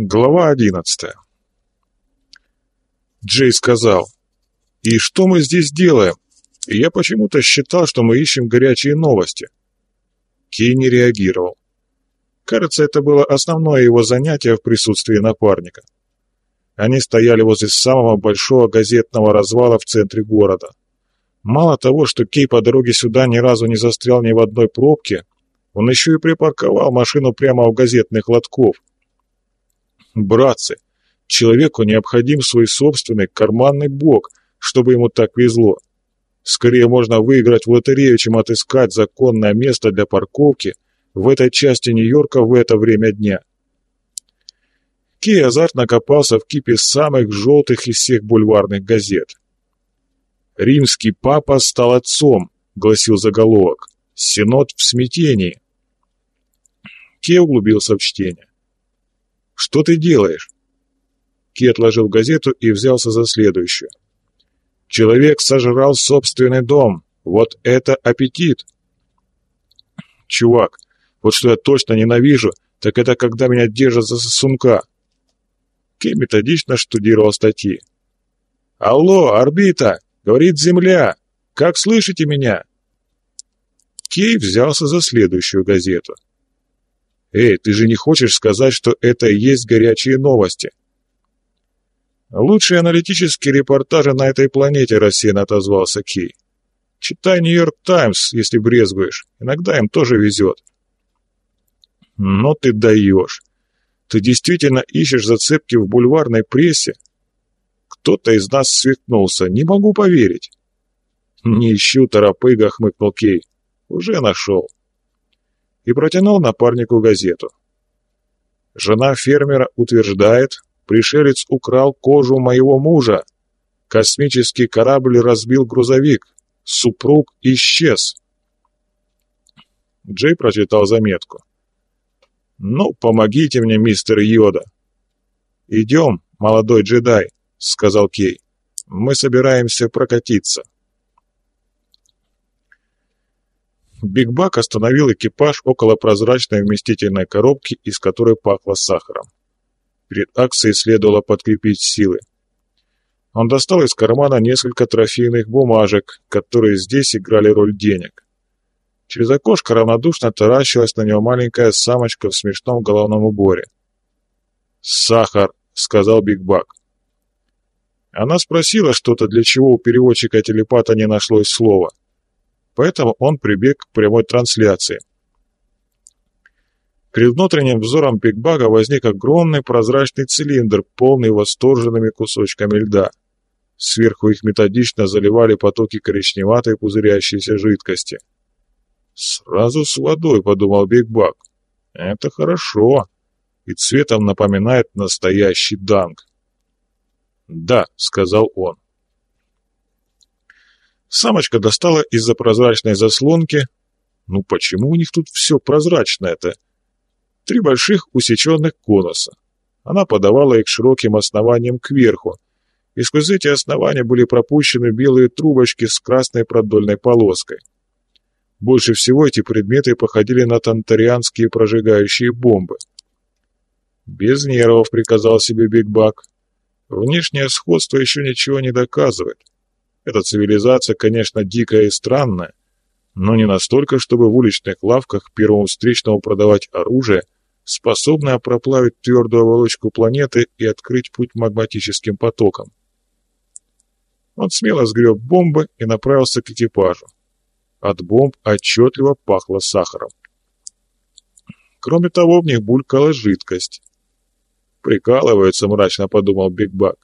Глава одиннадцатая. Джей сказал, «И что мы здесь делаем? Я почему-то считал, что мы ищем горячие новости». Кей не реагировал. Кажется, это было основное его занятие в присутствии напарника. Они стояли возле самого большого газетного развала в центре города. Мало того, что Кей по дороге сюда ни разу не застрял ни в одной пробке, он еще и припарковал машину прямо у газетных лотков – Братцы, человеку необходим свой собственный карманный бог, чтобы ему так везло. Скорее можно выиграть в лотерею, чем отыскать законное место для парковки в этой части Нью-Йорка в это время дня. Кей азартно копался в кипе самых желтых из всех бульварных газет. «Римский папа стал отцом», — гласил заголовок. «Синод в смятении». Кей углубился в чтение. Что ты делаешь?» Ки отложил газету и взялся за следующую. «Человек сожрал собственный дом. Вот это аппетит!» «Чувак, вот что я точно ненавижу, так это когда меня держат за сосунка». Ки методично штудировал статьи. «Алло, орбита! Говорит Земля! Как слышите меня?» Кей взялся за следующую газету. «Эй, ты же не хочешь сказать, что это и есть горячие новости?» «Лучшие аналитические репортажи на этой планете», — рассеянно отозвался Кей. «Читай Нью-Йорк Таймс, если брезгуешь. Иногда им тоже везет». «Но ты даешь. Ты действительно ищешь зацепки в бульварной прессе?» «Кто-то из нас свихнулся. Не могу поверить». «Не ищу, торопыга», — хмыкнул Кей. «Уже нашел» и протянул напарнику газету. Жена фермера утверждает, пришелец украл кожу моего мужа. Космический корабль разбил грузовик. Супруг исчез. Джей прочитал заметку. «Ну, помогите мне, мистер Йода». «Идем, молодой джедай», — сказал Кей. «Мы собираемся прокатиться». Биг Бак остановил экипаж около прозрачной вместительной коробки, из которой пахло сахаром. Перед акцией следовало подкрепить силы. Он достал из кармана несколько трофейных бумажек, которые здесь играли роль денег. Через окошко равнодушно таращилась на него маленькая самочка в смешном головном уборе. «Сахар», — сказал Биг Бак. Она спросила что-то, для чего у переводчика-телепата не нашлось слова поэтому он прибег к прямой трансляции. Перед внутренним взором Бигбага возник огромный прозрачный цилиндр, полный восторженными кусочками льда. Сверху их методично заливали потоки коричневатой пузырящейся жидкости. «Сразу с водой», — подумал Бигбаг. «Это хорошо. И цветом напоминает настоящий данг». «Да», — сказал он. Самочка достала из-за прозрачной заслонки... Ну почему у них тут все прозрачное-то? Три больших усеченных конуса. Она подавала их широким основанием кверху, и сквозь эти основания были пропущены белые трубочки с красной продольной полоской. Больше всего эти предметы походили на тантарианские прожигающие бомбы. «Без нервов», — приказал себе Биг Бак. «Внешнее сходство еще ничего не доказывает. Эта цивилизация, конечно, дикая и странная, но не настолько, чтобы в уличных лавках первому встречному продавать оружие, способное проплавить твердую оболочку планеты и открыть путь магматическим потокам. Он смело сгреб бомбы и направился к экипажу. От бомб отчетливо пахло сахаром. Кроме того, в них булькала жидкость. «Прикалывается», — мрачно подумал Биг Бак.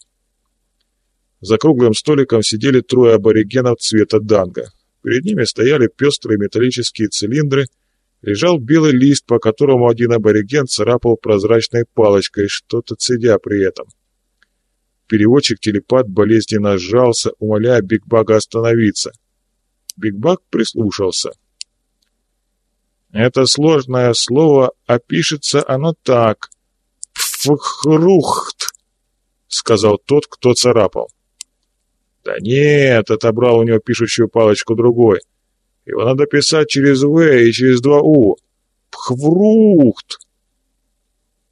За круглым столиком сидели трое аборигенов цвета данга. Перед ними стояли пестрые металлические цилиндры, лежал белый лист, по которому один абориген царапал прозрачной палочкой, что-то цедя при этом. Переводчик-телепат болезненно сжался, умоляя Бигбага остановиться. Бигбаг прислушался. «Это сложное слово, а оно так. Пфхрухт», — сказал тот, кто царапал. Да нет, отобрал у него пишущую палочку другой. Его надо писать через «В» и через два «У». Пхврухт.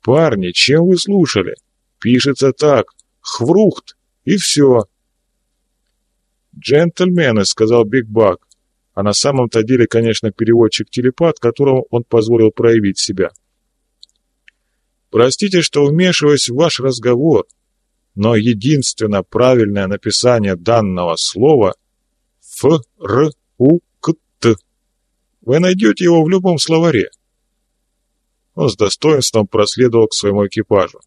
Парни, чем вы слушали? Пишется так. Хврухт. И все. «Джентльмены», — сказал Биг Бак, а на самом-то деле, конечно, переводчик-телепат, которому он позволил проявить себя. «Простите, что вмешиваюсь в ваш разговор, но единственно правильное написание данного слова — Ф-Р-У-К-Т. Вы найдете его в любом словаре». Он с достоинством проследовал к своему экипажу.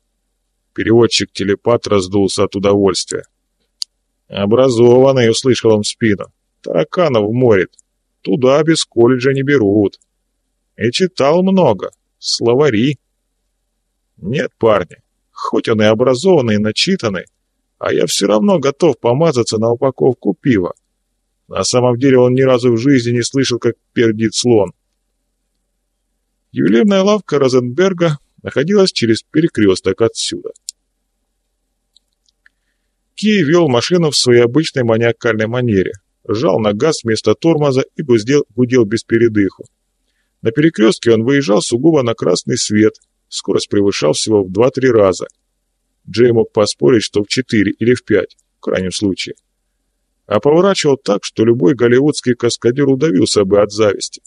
Переводчик-телепат раздулся от удовольствия. «Образованный», — услышал он в спину. «Тараканов морит. Туда без колледжа не берут». И читал много. Словари. Нет, парни, хоть он и образованный, и начитанный, а я все равно готов помазаться на упаковку пива. На самом деле он ни разу в жизни не слышал, как пердит слон. Ювелирная лавка Розенберга находилась через перекресток отсюда. Ки вел машину в своей обычной маниакальной манере, жал на газ вместо тормоза и гудел без передыху. На перекрестке он выезжал сугубо на красный свет, скорость превышал всего в 2-3 раза. Джей мог поспорить, что в 4 или в 5, в крайнем случае. А поворачивал так, что любой голливудский каскадер удавился бы от зависти.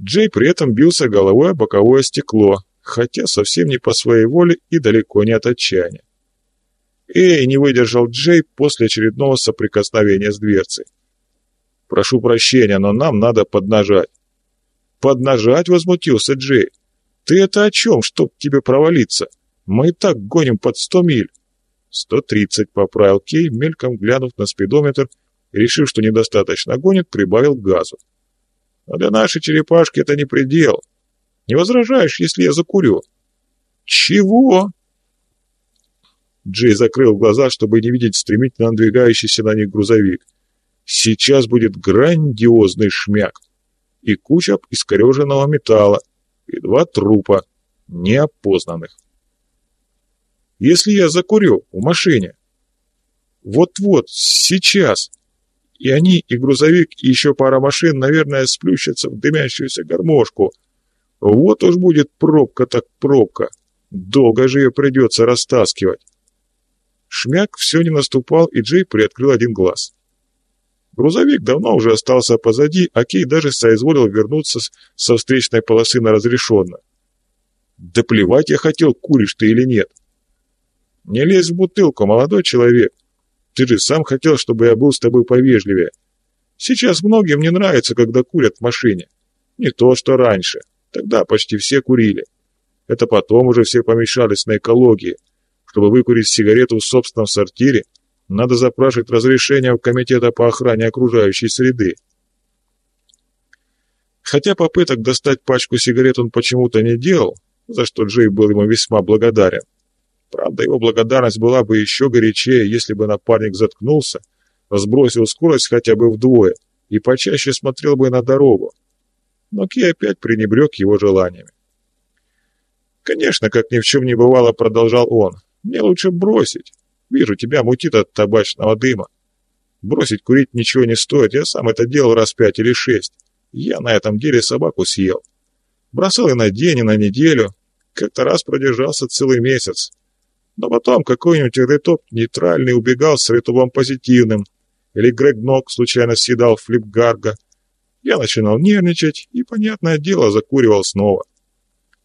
Джей при этом бился головой о боковое стекло, хотя совсем не по своей воле и далеко не от отчаяния. «Эй!» — не выдержал Джей после очередного соприкосновения с дверцей. «Прошу прощения, но нам надо поднажать». «Поднажать?» — возмутился Джей. «Ты это о чем, чтоб тебе провалиться? Мы и так гоним под сто миль». «Сто тридцать», — поправил Кей, мельком глянув на спидометр, и, решив, что недостаточно гонит, прибавил газу. «Но для нашей черепашки это не предел. Не возражаешь, если я закурю?» «Чего?» Джей закрыл глаза, чтобы не видеть стремительно надвигающийся на них грузовик. Сейчас будет грандиозный шмяк. И куча искореженного металла, и два трупа, неопознанных. Если я закурю в машине, вот-вот, сейчас, и они, и грузовик, и еще пара машин, наверное, сплющатся в дымящуюся гармошку, вот уж будет пробка так пробка. Долго же ее придется растаскивать. Шмяк все не наступал, и Джей приоткрыл один глаз. Грузовик давно уже остался позади, а Кей даже соизволил вернуться со встречной полосы на разрешенно. «Да плевать я хотел, куришь ты или нет!» «Не лезь в бутылку, молодой человек! Ты же сам хотел, чтобы я был с тобой повежливее. Сейчас многим не нравится, когда курят в машине. Не то, что раньше. Тогда почти все курили. Это потом уже все помешались на экологии, чтобы выкурить сигарету в собственном сортире, надо запрашивать разрешение у Комитета по охране окружающей среды. Хотя попыток достать пачку сигарет он почему-то не делал, за что Джей был ему весьма благодарен. Правда, его благодарность была бы еще горячее, если бы напарник заткнулся, сбросил скорость хотя бы вдвое и почаще смотрел бы на дорогу. Но Ки опять пренебрег его желаниями. Конечно, как ни в чем не бывало, продолжал он, мне лучше бросить. Вижу, тебя мутит от табачного дыма. Бросить курить ничего не стоит, я сам это делал раз пять или шесть. Я на этом деле собаку съел. Бросал и на день, и на неделю. Как-то раз продержался целый месяц. Но потом какой-нибудь ретоп нейтральный убегал с ретопом позитивным. Или Грег Нок случайно съедал флипгарга. Я начинал нервничать и, понятное дело, закуривал снова.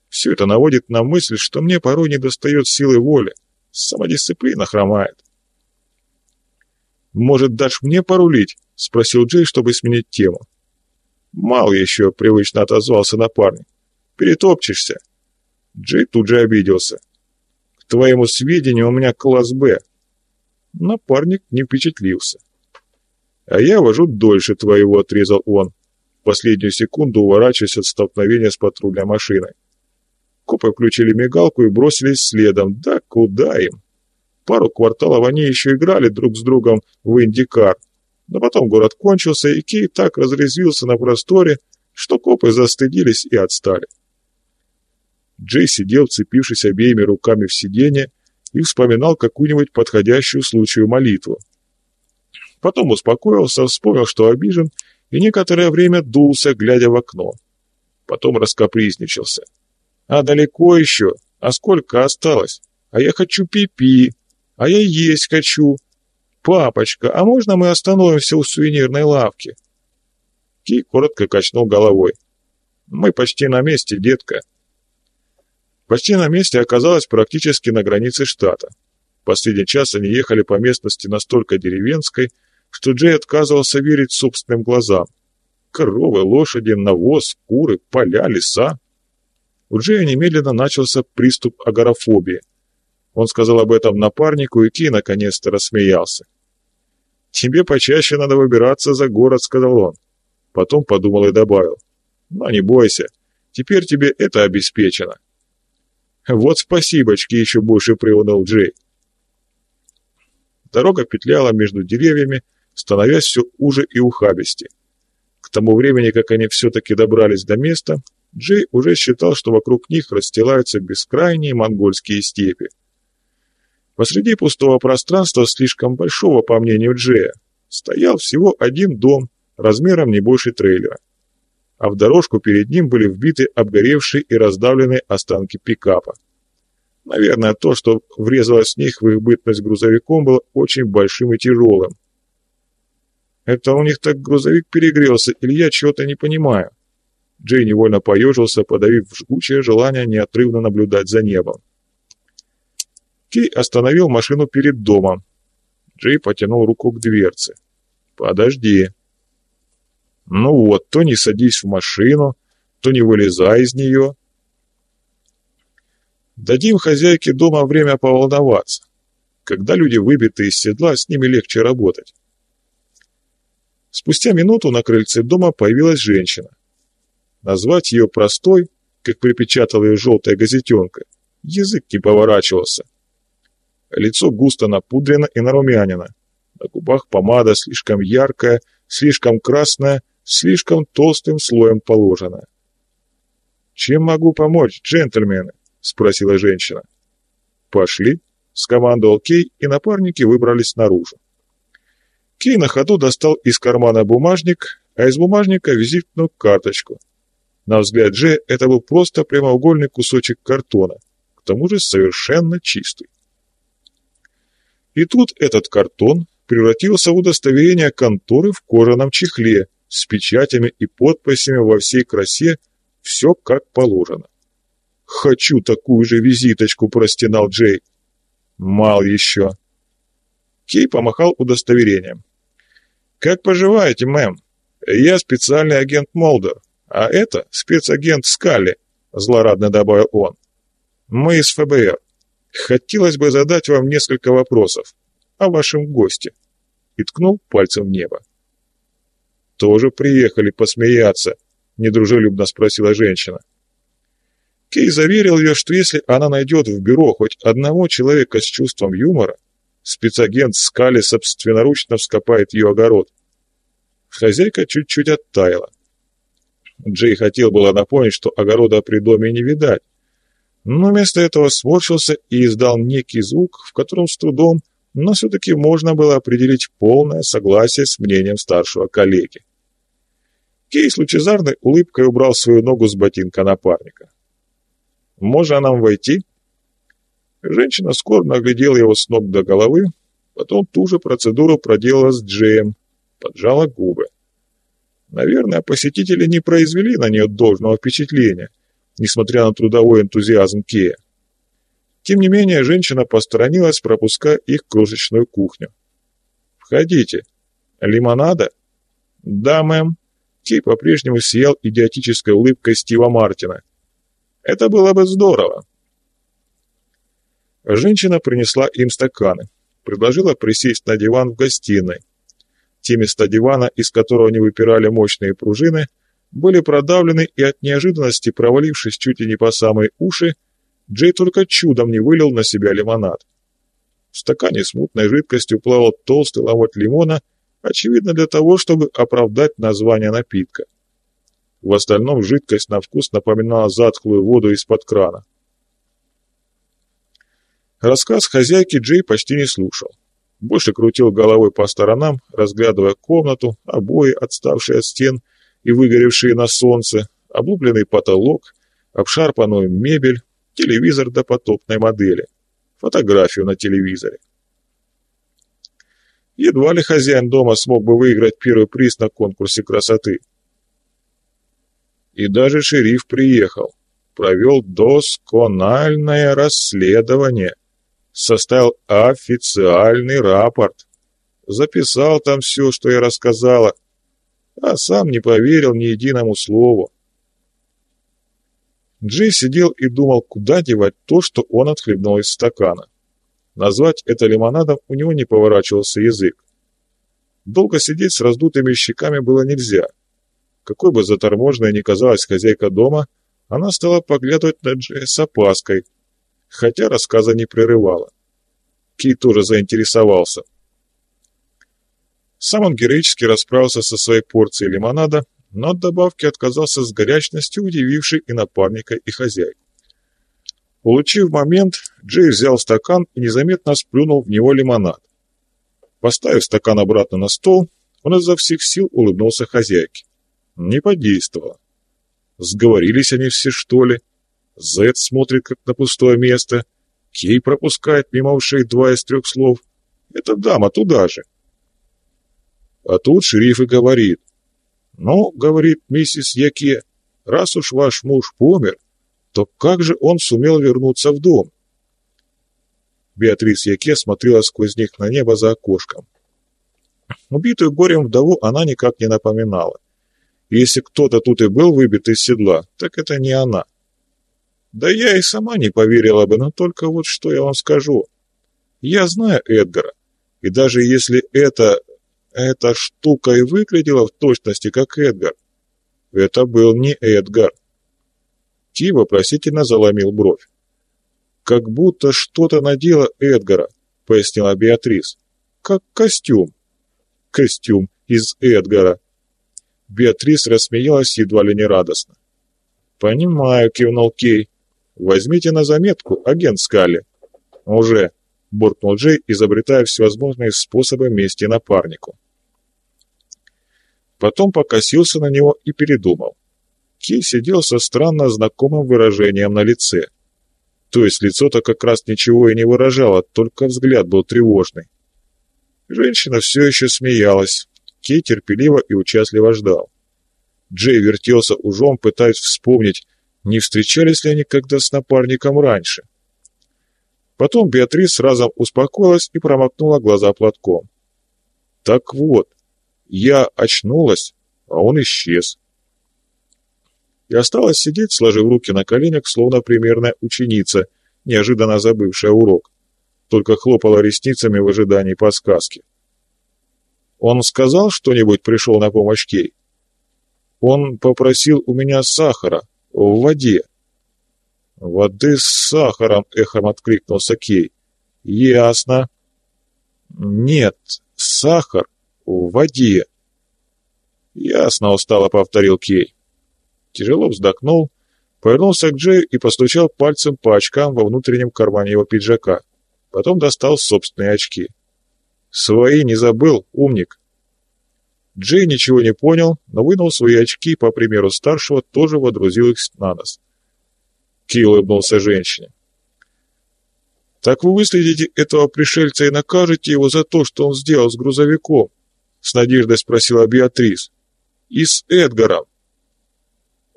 Все это наводит на мысль, что мне порой не достает силы воли. Самодисциплина хромает. «Может, дашь мне порулить?» — спросил Джей, чтобы сменить тему. «Мал еще», — привычно отозвался напарник. «Перетопчешься». Джей тут же обиделся. «К твоему сведению, у меня класс «Б». Напарник не впечатлился. «А я вожу дольше твоего», — отрезал он, в последнюю секунду уворачиваясь от столкновения с патрульной машиной. Копы включили мигалку и бросились следом. Да куда им? Пару кварталов они еще играли друг с другом в индикар. Но потом город кончился, и Кей так разрезвился на просторе, что копы застыдились и отстали. Джей сидел, цепившись обеими руками в сиденье, и вспоминал какую-нибудь подходящую случаю молитву. Потом успокоился, вспомнил, что обижен, и некоторое время дулся, глядя в окно. Потом раскопризничался. А далеко еще? А сколько осталось? А я хочу пипи. -пи. А я есть хочу. Папочка, а можно мы остановимся у сувенирной лавки? Кей коротко качнул головой. Мы почти на месте, детка. Почти на месте оказалось практически на границе штата. Последний час они ехали по местности настолько деревенской, что Джей отказывался верить собственным глазам. Коровы, лошади, навоз, куры, поля, леса. У Джея немедленно начался приступ агорафобии. Он сказал об этом напарнику, и Ки наконец-то рассмеялся. «Тебе почаще надо выбираться за город», — сказал он. Потом подумал и добавил. «Но не бойся, теперь тебе это обеспечено». «Вот спасибочки!» — еще больше приуныл Джей. Дорога петляла между деревьями, становясь все уже и ухабисти. К тому времени, как они все-таки добрались до места, Джей уже считал, что вокруг них расстилаются бескрайние монгольские степи. Посреди пустого пространства, слишком большого, по мнению Джея, стоял всего один дом, размером не больше трейлера. А в дорожку перед ним были вбиты обгоревшие и раздавленные останки пикапа. Наверное, то, что врезалось в них в их бытность грузовиком, было очень большим и тяжелым. Это у них так грузовик перегрелся, или я чего-то не понимаю. Джей невольно поежился, подавив жгучее желание неотрывно наблюдать за небом. Кей остановил машину перед домом. Джей потянул руку к дверце. «Подожди». «Ну вот, то не садись в машину, то не вылезай из нее». Дадим хозяйке дома время поволноваться. Когда люди выбиты из седла, с ними легче работать. Спустя минуту на крыльце дома появилась женщина. Назвать ее простой, как припечатала ее желтая газетенка, язык не поворачивался. Лицо густо напудрено и нарумянено. На губах помада слишком яркая, слишком красная, слишком толстым слоем положенная. «Чем могу помочь, джентльмены?» — спросила женщина. «Пошли», — скомандовал Кей, и напарники выбрались наружу. Кей на ходу достал из кармана бумажник, а из бумажника визитную карточку. На взгляд Дже это был просто прямоугольный кусочек картона, к тому же совершенно чистый. И тут этот картон превратился в удостоверение конторы в кожаном чехле с печатями и подписями во всей красе, все как положено. «Хочу такую же визиточку», — простенал Джей. «Мал еще». Кей помахал удостоверением. «Как поживаете, мэм? Я специальный агент Молдер, а это спецагент Скалли», — злорадно добавил он. «Мы из ФБР. Хотелось бы задать вам несколько вопросов о вашем госте». И ткнул пальцем в небо. «Тоже приехали посмеяться?» — недружелюбно спросила женщина. Кей заверил ее, что если она найдет в бюро хоть одного человека с чувством юмора, Спецагент Скали собственноручно вскопает ее огород. Хозяйка чуть-чуть оттаяла. Джей хотел было напомнить, что огорода при доме не видать, но вместо этого сморщился и издал некий звук, в котором с трудом, но все-таки можно было определить полное согласие с мнением старшего коллеги. Кей с лучезарной улыбкой убрал свою ногу с ботинка напарника. «Можно нам войти?» Женщина скорбно оглядела его с ног до головы, потом ту же процедуру проделала с Джеем, поджала губы. Наверное, посетители не произвели на нее должного впечатления, несмотря на трудовой энтузиазм Кея. Тем не менее, женщина посторонилась, пропуская их крошечную кухню. «Входите. Лимонада?» «Да, мэм». Кей по-прежнему сиял идиотической улыбкой Стива Мартина. «Это было бы здорово. Женщина принесла им стаканы, предложила присесть на диван в гостиной. Те места дивана, из которого они выпирали мощные пружины, были продавлены и от неожиданности, провалившись чуть ли не по самые уши, Джей только чудом не вылил на себя лимонад. В стакане с мутной жидкостью плавал толстый ломоть лимона, очевидно для того, чтобы оправдать название напитка. В остальном жидкость на вкус напоминала затхлую воду из-под крана. Рассказ хозяйки Джей почти не слушал. Больше крутил головой по сторонам, разглядывая комнату, обои, отставшие от стен и выгоревшие на солнце, облупленный потолок, обшарпанную мебель, телевизор до потопной модели, фотографию на телевизоре. Едва ли хозяин дома смог бы выиграть первый приз на конкурсе красоты. И даже шериф приехал, провел доскональное расследование, составил официальный рапорт, записал там все, что я рассказала, а сам не поверил ни единому слову. Джей сидел и думал, куда девать то, что он отхлебнул из стакана. Назвать это лимонадом у него не поворачивался язык. Долго сидеть с раздутыми щеками было нельзя. Какой бы заторможенной ни казалась хозяйка дома, она стала поглядывать на Джея с опаской, хотя рассказа не прерывала. Кей тоже заинтересовался. Сам он героически расправился со своей порцией лимонада, но от добавки отказался с горячностью, удивившей и напарника, и хозяйку. Получив момент, Джей взял стакан и незаметно сплюнул в него лимонад. Поставив стакан обратно на стол, он изо всех сил улыбнулся хозяйке. Не подействовало. Сговорились они все, что ли? Зет смотрит, как на пустое место. Кей пропускает мимо ушей два из трех слов. Это дама туда же. А тут шериф и говорит. «Ну, — говорит миссис Яке, — раз уж ваш муж помер, то как же он сумел вернуться в дом?» Беатрис Яке смотрела сквозь них на небо за окошком. Убитую горем вдову она никак не напоминала. Если кто-то тут и был выбит из седла, так это не она. Да я и сама не поверила бы, но только вот что я вам скажу. Я знаю Эдгара, и даже если это эта штука и выглядела в точности как Эдгар. Это был не Эдгар. Ки вопросительно заломил бровь. «Как будто что-то надела Эдгара», — пояснила Беатрис. «Как костюм». «Костюм из Эдгара». Беатрис рассмеялась едва ли не радостно. «Понимаю», — кивнул Кей. «Возьмите на заметку, агент Скалли». «Уже», — буркнул Джей, изобретая всевозможные способы мести напарнику. Потом покосился на него и передумал. Кей сидел со странно знакомым выражением на лице. То есть лицо-то как раз ничего и не выражало, только взгляд был тревожный. Женщина все еще смеялась. Кей терпеливо и участливо ждал. Джей вертелся ужом, пытаясь вспомнить, не встречались ли они когда с напарником раньше. Потом Беатрис разом успокоилась и промокнула глаза платком. Так вот, я очнулась, а он исчез. И осталось сидеть, сложив руки на коленях, словно примерная ученица, неожиданно забывшая урок. Только хлопала ресницами в ожидании подсказки. Он сказал что-нибудь, пришел на помощь Кей? Он попросил у меня сахара в воде. «Воды с сахаром!» — эхом откликнулся Кей. «Ясно». «Нет, сахар в воде. Ясно устало повторил Кей. Тяжело вздохнул, повернулся к Джею и постучал пальцем по очкам во внутреннем кармане его пиджака. Потом достал собственные очки. «Свои не забыл, умник!» Джей ничего не понял, но вынул свои очки, по примеру старшего, тоже водрузил их на нос. Кей улыбнулся женщине. «Так вы выследите этого пришельца и накажете его за то, что он сделал с грузовиком?» С надеждой спросила Беатрис. «И с Эдгаром?»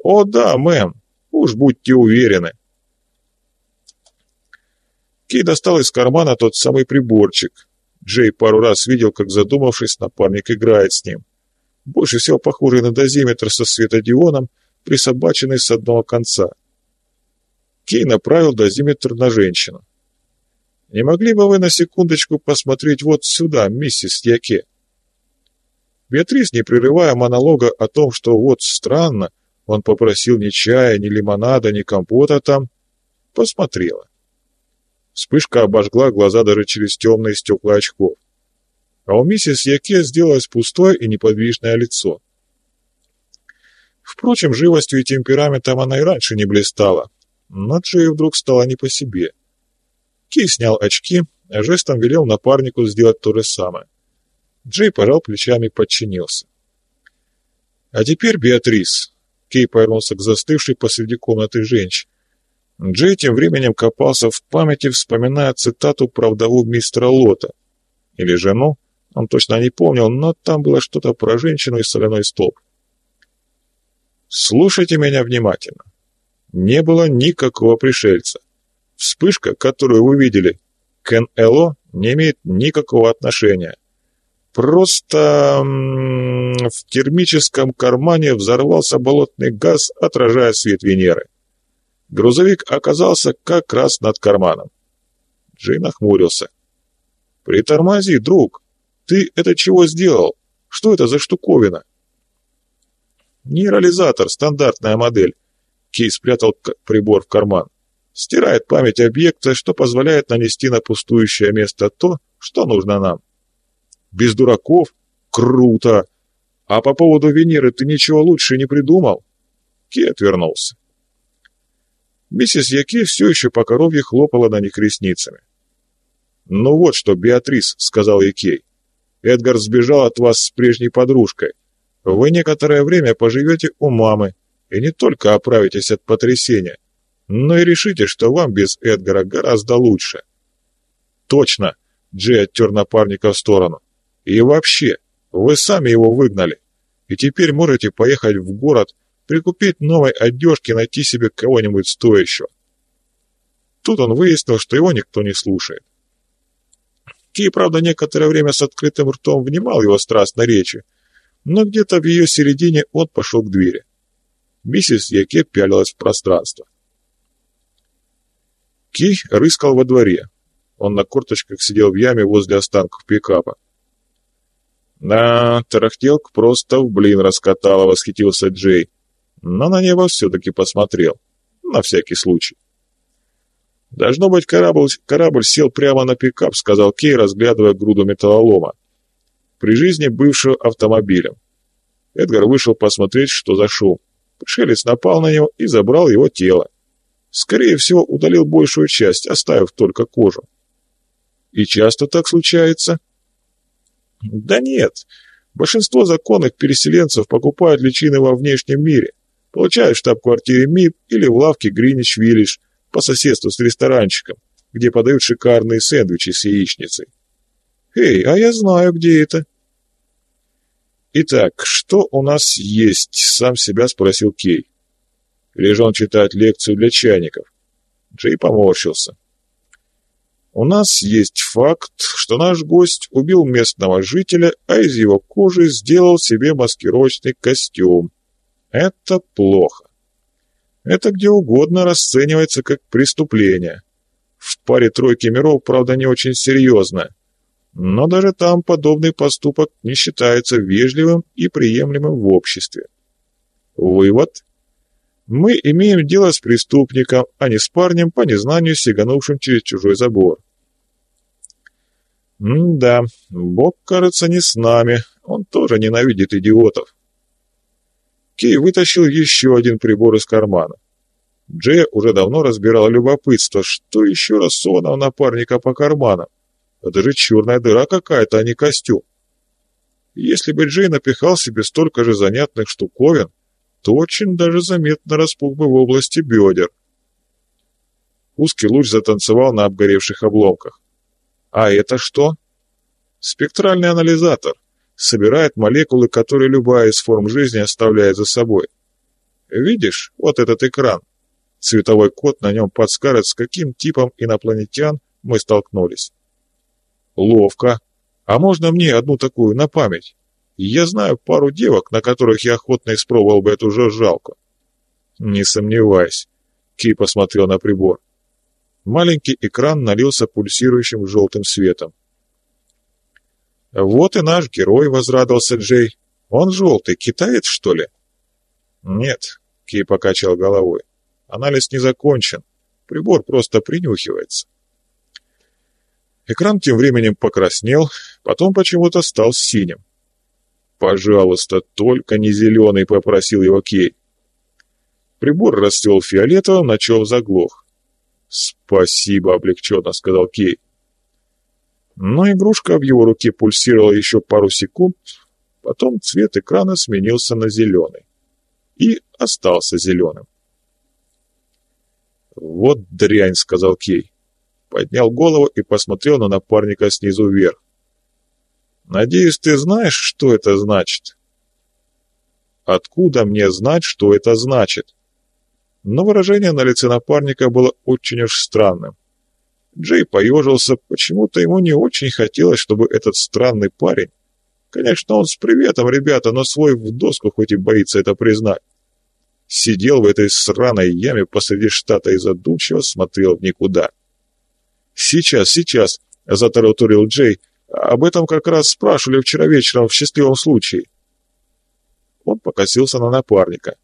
«О да, мэм, уж будьте уверены». Кей достал из кармана тот самый приборчик. Джей пару раз видел, как задумавшись, напарник играет с ним. Больше всего похожий на дозиметр со светодионом, присобаченный с одного конца. Кей направил дозиметр на женщину. «Не могли бы вы на секундочку посмотреть вот сюда, миссис Яке?» Беатрис, не прерывая монолога о том, что вот странно, он попросил ни чая, ни лимонада, ни компота там, посмотрела. Вспышка обожгла глаза даже через темные стекла очков. А у миссис Яке сделалось пустое и неподвижное лицо. Впрочем, живостью и темпераментом она и раньше не блистала, но Джей вдруг стала не по себе. Кей снял очки, а жестом велел напарнику сделать то же самое. Джей пожал плечами и подчинился. «А теперь, Беатрис», — Кей повернулся к застывшей посреди комнаты женщине, Джей тем временем копался в памяти, вспоминая цитату про вдову мистера Лота. Или жену, он точно не помнил, но там было что-то про женщину и соляной столб. Слушайте меня внимательно. Не было никакого пришельца. Вспышка, которую вы видели, к НЛО не имеет никакого отношения. Просто в термическом кармане взорвался болотный газ, отражая свет Венеры. Грузовик оказался как раз над карманом. Джей нахмурился. «Притормози, друг! Ты это чего сделал? Что это за штуковина?» «Нейрализатор, стандартная модель». Кей спрятал прибор в карман. «Стирает память объекта, что позволяет нанести на пустующее место то, что нужно нам». «Без дураков? Круто! А по поводу Венеры ты ничего лучше не придумал?» Кей отвернулся. Миссис Яке все еще по коровье хлопала на них ресницами. «Ну вот что, Беатрис», — сказал Якей, — «Эдгар сбежал от вас с прежней подружкой. Вы некоторое время поживете у мамы и не только оправитесь от потрясения, но и решите, что вам без Эдгара гораздо лучше». «Точно», — Джей оттер напарника в сторону. «И вообще, вы сами его выгнали, и теперь можете поехать в город, прикупить новой одежки, найти себе кого-нибудь стоящего». Тут он выяснил, что его никто не слушает. Кей, правда, некоторое время с открытым ртом внимал его страстной речи, но где-то в ее середине он пошел к двери. Миссис Яке пялилась в пространство. Кей рыскал во дворе. Он на корточках сидел в яме возле останков пикапа. «Да, тарахтелку просто в блин раскатала», — восхитился Джей. Но на небо все-таки посмотрел. На всякий случай. «Должно быть, корабль, корабль сел прямо на пикап», — сказал Кей, разглядывая груду металлолома. При жизни бывшего автомобилем. Эдгар вышел посмотреть, что за шум. Пришелец напал на него и забрал его тело. Скорее всего, удалил большую часть, оставив только кожу. И часто так случается? Да нет. Большинство законных переселенцев покупают личины во внешнем мире, получают в штаб-квартире МИП или в лавке Гринич-Виллидж, по соседству с ресторанчиком, где подают шикарные сэндвичи с яичницей. Эй, а я знаю, где это. Итак, что у нас есть? Сам себя спросил Кей. Или же он читает лекцию для чайников? Джей поморщился. У нас есть факт, что наш гость убил местного жителя, а из его кожи сделал себе маскировочный костюм. Это плохо. Это где угодно расценивается как преступление. В паре тройки миров, правда, не очень серьезно. Но даже там подобный поступок не считается вежливым и приемлемым в обществе. Вывод. Мы имеем дело с преступником, а не с парнем по незнанию, сиганувшим через чужой забор. М-да, Бог, кажется, не с нами. Он тоже ненавидит идиотов. Кей вытащил еще один прибор из кармана. Джея уже давно разбирал любопытство, что еще рассовано у напарника по карманам. Это же черная дыра какая-то, а не костюм. Если бы Джей напихал себе столько же занятных штуковин, то очень даже заметно распух бы в области бедер. Узкий луч затанцевал на обгоревших обломках. А это что? Спектральный анализатор собирает молекулы, которые любая из форм жизни оставляет за собой. Видишь, вот этот экран. Цветовой код на нем подскажет, с каким типом инопланетян мы столкнулись. Ловко. А можно мне одну такую на память? Я знаю пару девок, на которых я охотно испробовал бы эту жужжалку. Не сомневаюсь. Ки посмотрел на прибор. Маленький экран налился пульсирующим желтым светом. «Вот и наш герой», — возрадовался Джей. «Он желтый, китаец, что ли?» «Нет», — Кей покачал головой. «Анализ не закончен. Прибор просто принюхивается». Экран тем временем покраснел, потом почему-то стал синим. «Пожалуйста, только не зеленый», — попросил его Кей. Прибор расцвел фиолетовым, на чем заглох. «Спасибо», — облегченно сказал Кей. Но игрушка в его руке пульсировала еще пару секунд, потом цвет экрана сменился на зеленый. И остался зеленым. «Вот дрянь», — сказал Кей. Поднял голову и посмотрел на напарника снизу вверх. «Надеюсь, ты знаешь, что это значит?» «Откуда мне знать, что это значит?» Но выражение на лице напарника было очень уж странным. Джей поежился, почему-то ему не очень хотелось, чтобы этот странный парень... Конечно, он с приветом, ребята, но свой в доску хоть и боится это признать. Сидел в этой сраной яме посреди штата и задумчиво смотрел в никуда. «Сейчас, сейчас», — затараторил Джей, — «об этом как раз спрашивали вчера вечером в счастливом случае». Он покосился на напарника.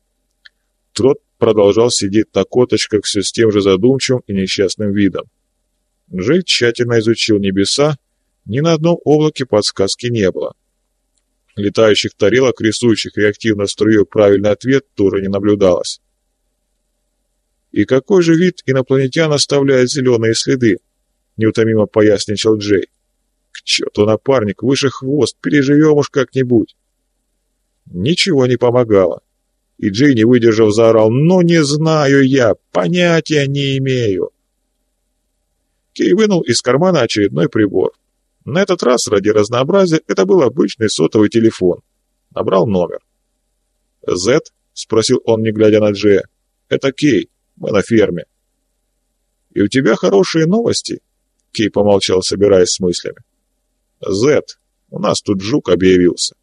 Трот продолжал сидеть на коточках все с тем же задумчивым и несчастным видом. Джей тщательно изучил небеса, ни на одном облаке подсказки не было. Летающих тарелок, рисующих реактивно струю правильный ответ, тоже не наблюдалось. «И какой же вид инопланетян оставляет зеленые следы?» — неутомимо поясничал Джей. «К черту, напарник, выше хвост, переживем уж как-нибудь». Ничего не помогало. И Джей, не выдержав, заорал «Ну не знаю я, понятия не имею». Кей вынул из кармана очередной прибор. На этот раз, ради разнообразия, это был обычный сотовый телефон. Набрал номер. «Зет?» — спросил он, не глядя на Джея. «Это Кей. Мы на ферме». «И у тебя хорошие новости?» Кей помолчал, собираясь с мыслями. «Зет, у нас тут жук объявился».